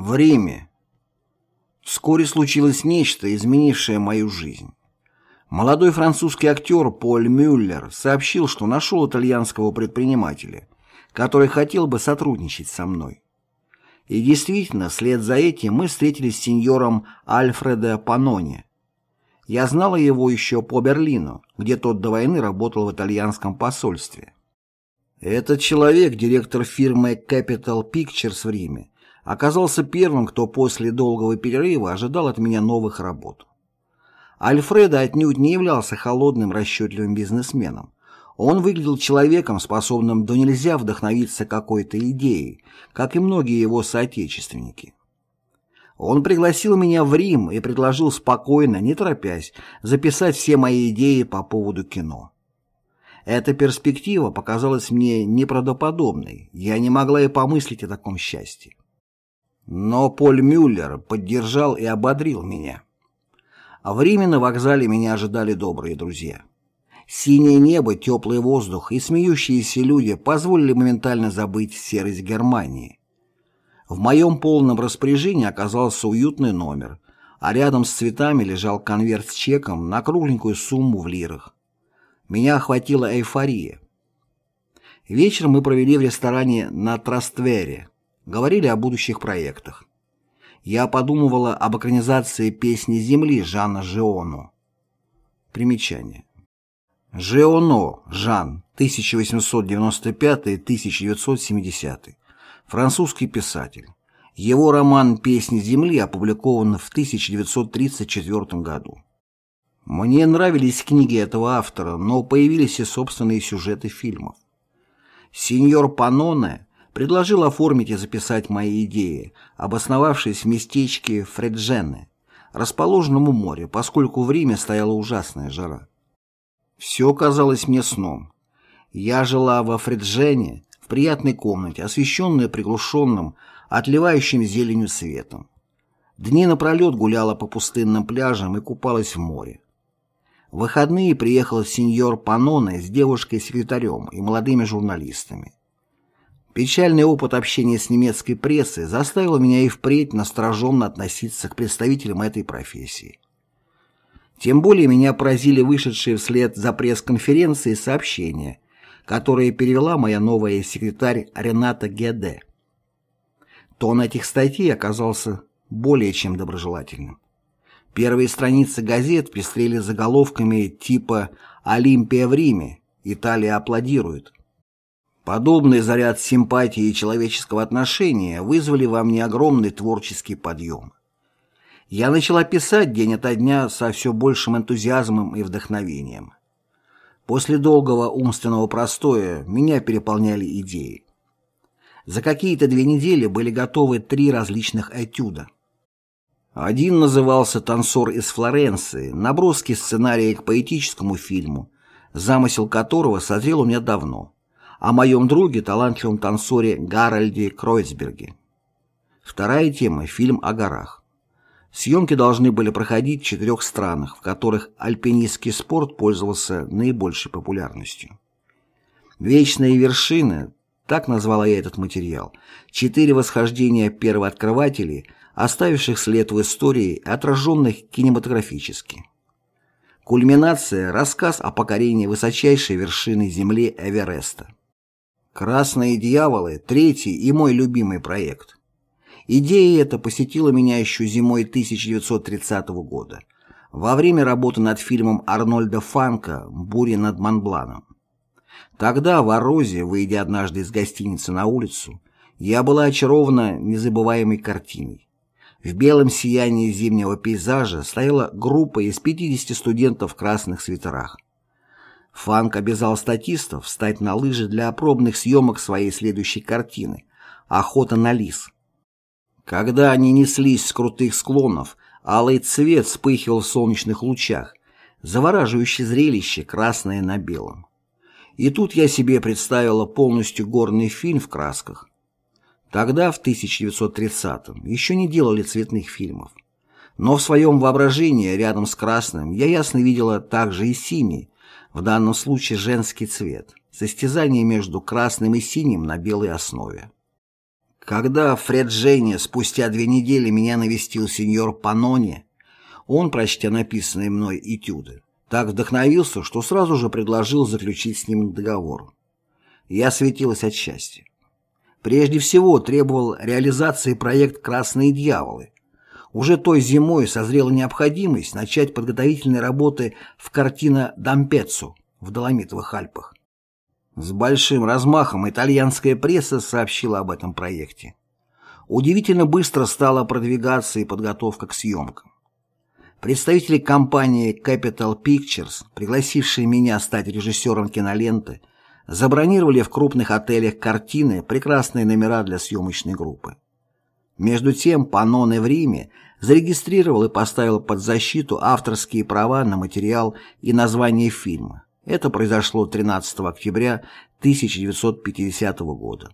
В Риме. Вскоре случилось нечто, изменившее мою жизнь. Молодой французский актер Поль Мюллер сообщил, что нашел итальянского предпринимателя, который хотел бы сотрудничать со мной. И действительно, вслед за этим мы встретились с сеньором Альфредо Панони. Я знала его еще по Берлину, где тот до войны работал в итальянском посольстве. Этот человек, директор фирмы Capital Pictures в Риме, оказался первым, кто после долгого перерыва ожидал от меня новых работ. Альфредо отнюдь не являлся холодным расчетливым бизнесменом. Он выглядел человеком, способным до нельзя вдохновиться какой-то идеей, как и многие его соотечественники. Он пригласил меня в Рим и предложил спокойно, не торопясь, записать все мои идеи по поводу кино. Эта перспектива показалась мне неправдоподобной, я не могла и помыслить о таком счастье. Но Поль Мюллер поддержал и ободрил меня. А в Риме на вокзале меня ожидали добрые друзья. Синее небо, теплый воздух и смеющиеся люди позволили моментально забыть серость Германии. В моем полном распоряжении оказался уютный номер, а рядом с цветами лежал конверт с чеком на кругленькую сумму в лирах. Меня охватила эйфория. Вечером мы провели в ресторане на Траствере, говорили о будущих проектах. Я подумывала об экранизации песни «Земли» Жана Жионо. Примечание. Жионо Жан, 1895-1970. Французский писатель. Его роман «Песни Земли» опубликован в 1934 году. Мне нравились книги этого автора, но появились и собственные сюжеты фильмов. Сеньор Паноне предложил оформить и записать мои идеи, обосновавшись в местечке Фреджене, расположенном у моря, поскольку в Риме стояла ужасная жара. Все казалось мне сном. Я жила во Фреджене, в приятной комнате, освещенной приглушенным, отливающим зеленью светом. Дни напролет гуляла по пустынным пляжам и купалась в море. В выходные приехал сеньор Паноне с девушкой-секретарем и молодыми журналистами. Печальный опыт общения с немецкой прессой заставил меня и впредь настороженно относиться к представителям этой профессии. Тем более меня поразили вышедшие вслед за пресс-конференцией сообщения, которые перевела моя новая секретарь Рената Геде. Тон этих статей оказался более чем доброжелательным. Первые страницы газет пестрели заголовками типа «Олимпия в Риме», «Италия аплодирует», Подобный заряд симпатии и человеческого отношения вызвали во мне огромный творческий подъем. Я начала писать день ото дня со все большим энтузиазмом и вдохновением. После долгого умственного простоя меня переполняли идеи. За какие-то две недели были готовы три различных этюда. Один назывался «Танцор из Флоренции», наброски сценария к поэтическому фильму, замысел которого созрел у меня давно – о моем друге, талантливом танцоре Гарольде Кройцберге. Вторая тема – фильм о горах. Съемки должны были проходить в четырех странах, в которых альпинистский спорт пользовался наибольшей популярностью. «Вечные вершины» – так назвала я этот материал, четыре восхождения первооткрывателей, оставивших след в истории, отраженных кинематографически. Кульминация – рассказ о покорении высочайшей вершины Земли Эвереста. «Красные дьяволы» — третий и мой любимый проект. Идея эта посетила меня еще зимой 1930 года, во время работы над фильмом Арнольда Фанка «Буря над Монбланом». Тогда в Орозе, выйдя однажды из гостиницы на улицу, я была очарована незабываемой картиной. В белом сиянии зимнего пейзажа стояла группа из 50 студентов в красных свитерах. Фанк обязал статистов встать на лыжи для пробных съемок своей следующей картины «Охота на лис». Когда они неслись с крутых склонов, алый цвет вспыхивал в солнечных лучах, завораживающее зрелище, красное на белом. И тут я себе представила полностью горный фильм в красках. Тогда, в 1930-м, еще не делали цветных фильмов. Но в своем воображении рядом с красным я ясно видела также и синий, в данном случае женский цвет, состязание между красным и синим на белой основе. Когда в Фреджене спустя две недели меня навестил сеньор Панони, он, прочтя написанные мной этюды, так вдохновился, что сразу же предложил заключить с ним договор. Я светилась от счастья. Прежде всего требовал реализации проект «Красные дьяволы». Уже той зимой созрела необходимость начать подготовительные работы в картина «Дампеццо» в Доломитовых Альпах. С большим размахом итальянская пресса сообщила об этом проекте. Удивительно быстро стала продвигаться и подготовка к съемкам. Представители компании Capital Pictures, пригласившие меня стать режиссером киноленты, забронировали в крупных отелях картины прекрасные номера для съемочной группы. Между тем Паноне в Риме зарегистрировал и поставил под защиту авторские права на материал и название фильма. Это произошло 13 октября 1950 года.